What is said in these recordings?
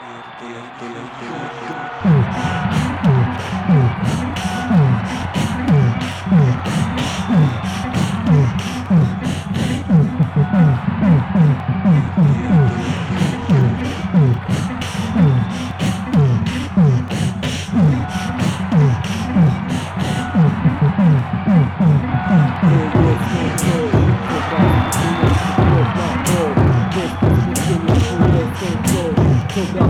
Dear, dear, dear, dear, dear. Dobra,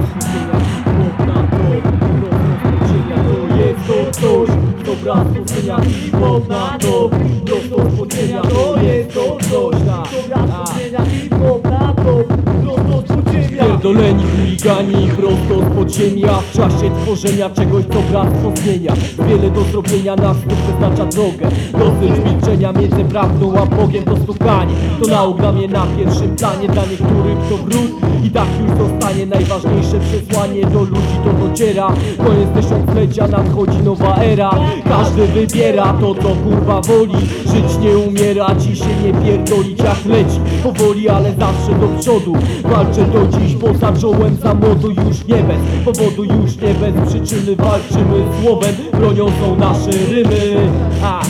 spojrzenia hip-hop na to Prosto z podziemia to jest to coś Dobra, spojrzenia hip-hop na to Prosto z podziemia Pierdoleni chuligani prosto z podziemia W czasie tworzenia czegoś co bractwo zmienia Wiele do zrobienia, nasz stóp wyznacza drogę. Dosyć milczenia między prawdą a Bogiem to stukanie. To nauka mnie na pierwszym planie Dla niektórych to wrót i tak już zostanie Najważniejsze przesłanie do ludzi to dociera. Koniec tysiąclecia nadchodzi nowa era. Każdy wybiera to co kurwa woli. Żyć nie umierać i się nie pierdolić jak leci. Powoli ale zawsze do przodu. Walczę do dziś poza czołem za młodu już nie bez Powodu już nie bez przyczyny. Walczymy słowem Bronią są nasze rymy A,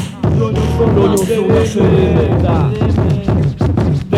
bronią są nasze rymy tak.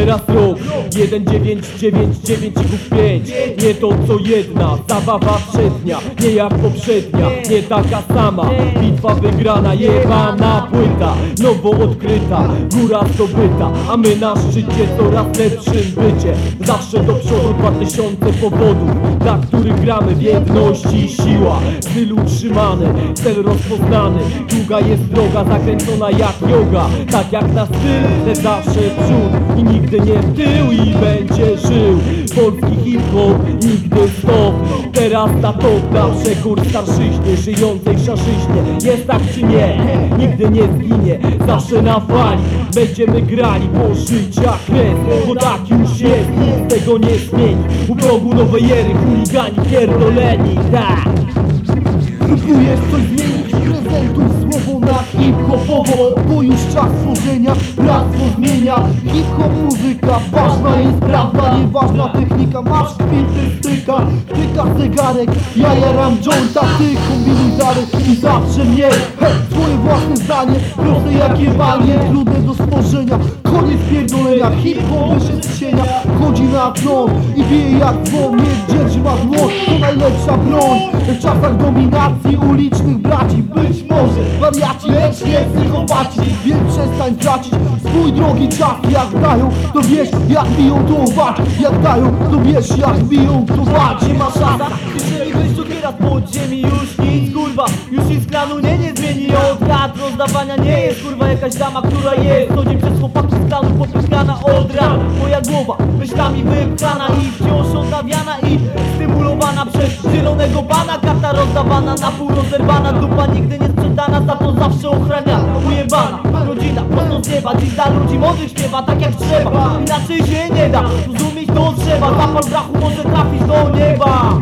Teraz rok 1999 i 5 Nie to co jedna, zabawa przednia Nie jak poprzednia, nie taka sama. Bitwa wygrana, jebana płyta Nowo odkryta, góra zdobyta A my na szczycie coraz lepszym bycie. Zawsze do przodu 2000 powodów Dla których gramy w jedności siła. Styl utrzymany, cel rozpoznany Długa jest droga, zakręcona jak yoga. Tak jak na styl, lecz zawsze przód I nigdy nie w tył i będzie żył. Polski hip-hop, nigdy stop. Teraz ta top na przekór starszyźnie Żyjącej szaszyźnie Jest tak czy nie? Nigdy nie zginie. Zawsze na fali Będziemy grali po życia kres. Bo tak już jest, nic tego nie zmieni. U progu nowej ery chuligani pierdoleni. Tak. Próbujesz coś zmienić, prezentuj słowo na hip-hopowo Bo już czas tworzenia, bractwo zmienia Hip-hop muzyka, ważna jest prawda Nieważna technika, masz kwinty styka Tyka zegarek, ja jaram jointa Ty kombinuj dalej i zawsze mnie. Hej, swoje własne zdanie, proste jak jebanie. Trudne do stworzenia, koniec pierdolenia. Hip-hop wyszedł z cienia, chodzi na tron I bije jak dzwon, nie dzierży ma dłoń. To najlepsza broń w czasach dominacji ulicznych braci Być może wariaci, lecz nie psychopaci Więc przestań tracić. Swój drogi czas Jak dają, to wiesz jak biją to walcz Jak dają, to wiesz jak biją to walcz Nie ma szans. Jeżeli byś tu teraz pod ziemi już nic kurwa. Już nic klanu nie nie zmieni. Od lat rozdawania nie jest kurwa jakaś dama, która jest. Co przez chłopaki z klanu popyskana od ran Moja głowa myślami wypchana i zielonego pana Karta rozdawana na pół rozerwana. Dupa nigdy nie sprzedana, za to zawsze ochraniana Ujebana, rodzina prosto z nieba. Dziś dla ludzi młodych śpiewa tak jak trzeba. Inaczej się nie da, rozumieć to trzeba. Zapal brachu może trafić do nieba.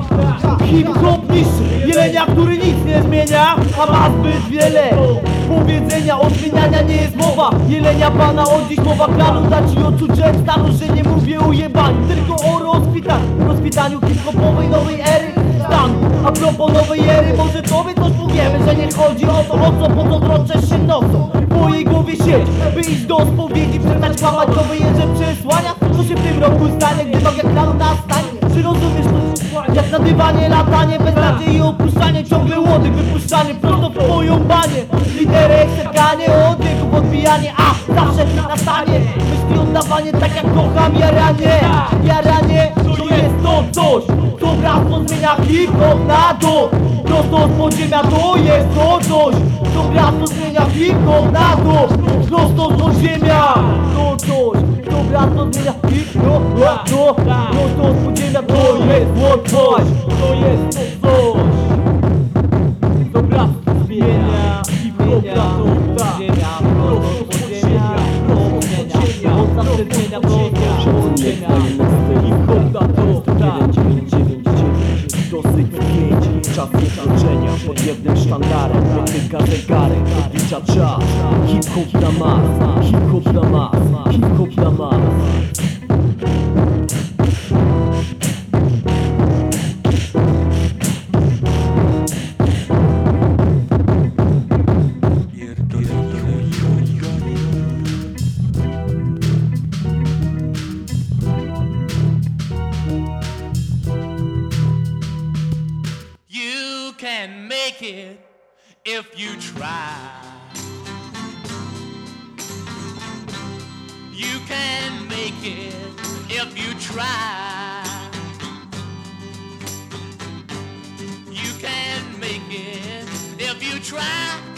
Hip-hop niższy, jelenia, który nic nie zmienia A ma zbyt wiele. Powiedzenia Od zmieniania nie jest mowa. Jelenia pana, od dziś mowa planu. Da ci odczucie stanu, że nie mówię o jebaniu Tylko o rozkwitaniu Rozkwitaniu hip-hopowej nowej ery A propos nowej ery, może tobie coś powiemy Że nie chodzi o to, o co po co drączesz się nocą Po jej głowie sieć, by iść do spowiedzi Przestać kłamać nowe jeże przesłania Co się w tym roku stanie, gdy magia klanu nastanie? Czy rozumiesz to? Jak na dywanie latanie Bez nadziei i opuszczanie Ciągle łodych wypuszczanie Prosto w twoją banie. Literek czekanie Odbiegów odbijanie A zawsze nastanie Myśli oddawanie tak jak kocham Jaranie. Jaranie to jest to coś Bractwo zmienia hip-hop na to Prosto z podziemia to jest to coś Co bractwo zmienia hip-hop na to Prosto z podziemia To coś Co bractwo zmienia hip-hop na to Prosto z podziemia to jest to coś To jest to coś To bractwo zmienia hip-hop na to Prosto z podziemia Prosto z podziemia Od zawsze zmienia prosto z podziemia czas niekończenia Pod jednym sztandarem, dotyka zegarek Odlicza czas, hip-hop na mas Hip-hop na mas, hip-hop na mas make it if you try. You can make it if you try. You can make it if you try.